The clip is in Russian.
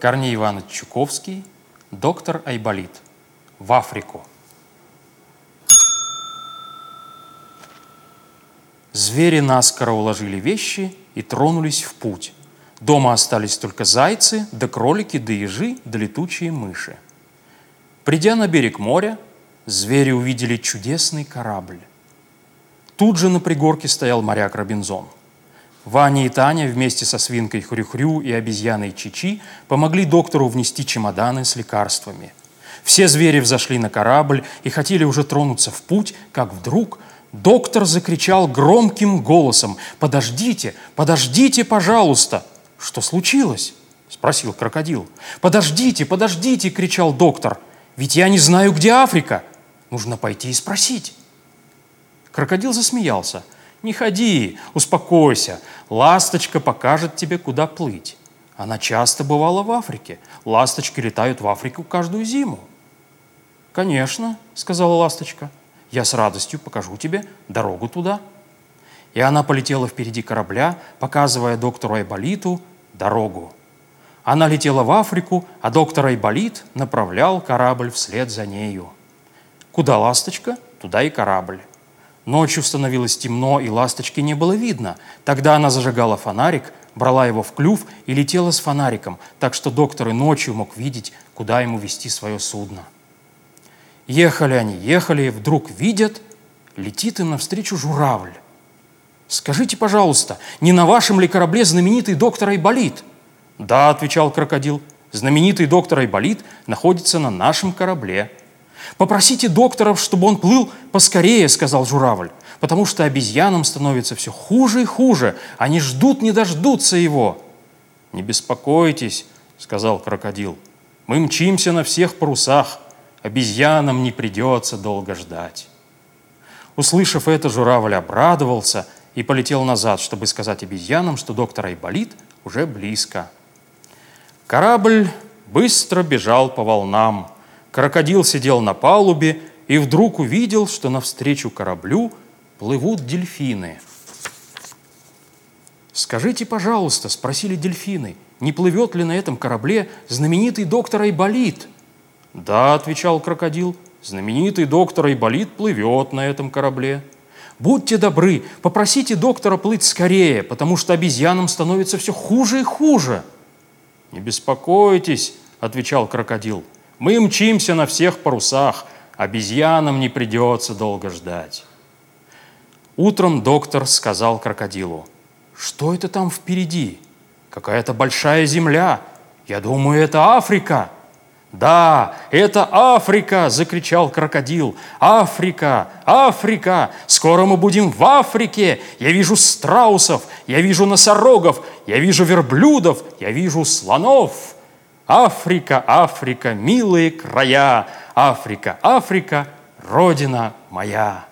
Корней Иванович Чуковский, доктор Айболит. В Африку. Звери наскоро уложили вещи и тронулись в путь. Дома остались только зайцы, да кролики, да ежи, да летучие мыши. Придя на берег моря, звери увидели чудесный корабль. Тут же на пригорке стоял моряк Робинзон. Ваня и Таня вместе со свинкой Хрюхрю и обезьяной Чичи помогли доктору внести чемоданы с лекарствами. Все звери взошли на корабль и хотели уже тронуться в путь, как вдруг доктор закричал громким голосом «Подождите, подождите, пожалуйста!» «Что случилось?» – спросил крокодил. «Подождите, подождите!» – кричал доктор. «Ведь я не знаю, где Африка. Нужно пойти и спросить». Крокодил засмеялся – не ходи, успокойся. Ласточка покажет тебе, куда плыть. Она часто бывала в Африке. Ласточки летают в Африку каждую зиму. «Конечно», — сказала ласточка, — «я с радостью покажу тебе дорогу туда». И она полетела впереди корабля, показывая доктору Айболиту дорогу. Она летела в Африку, а доктор Айболит направлял корабль вслед за нею. Куда ласточка, туда и корабль. Ночью становилось темно, и ласточки не было видно. Тогда она зажигала фонарик, брала его в клюв и летела с фонариком, так что доктор и ночью мог видеть, куда ему вести свое судно. Ехали они, ехали, и вдруг видят, летит им навстречу журавль. «Скажите, пожалуйста, не на вашем ли корабле знаменитый доктор Айболит?» «Да», — отвечал крокодил, — «знаменитый доктор Айболит находится на нашем корабле». «Попросите докторов, чтобы он плыл поскорее», — сказал журавль, «потому что обезьянам становится все хуже и хуже. Они ждут, не дождутся его». «Не беспокойтесь», — сказал крокодил, «мы мчимся на всех парусах. Обезьянам не придется долго ждать». Услышав это, журавль обрадовался и полетел назад, чтобы сказать обезьянам, что доктор Айболит уже близко. Корабль быстро бежал по волнам – Крокодил сидел на палубе и вдруг увидел, что навстречу кораблю плывут дельфины. «Скажите, пожалуйста», — спросили дельфины, «не плывет ли на этом корабле знаменитый доктор Айболит?» «Да», — отвечал крокодил, «знаменитый доктор Айболит плывет на этом корабле». «Будьте добры, попросите доктора плыть скорее, потому что обезьянам становится все хуже и хуже». «Не беспокойтесь», — отвечал крокодил, — мы мчимся на всех парусах, обезьянам не придется долго ждать. Утром доктор сказал крокодилу, что это там впереди? Какая-то большая земля. Я думаю, это Африка. «Да, это Африка!» – закричал крокодил. «Африка! Африка! Скоро мы будем в Африке! Я вижу страусов, я вижу носорогов, я вижу верблюдов, я вижу слонов!» Африка, Африка, милые края, Африка, Африка, Родина моя.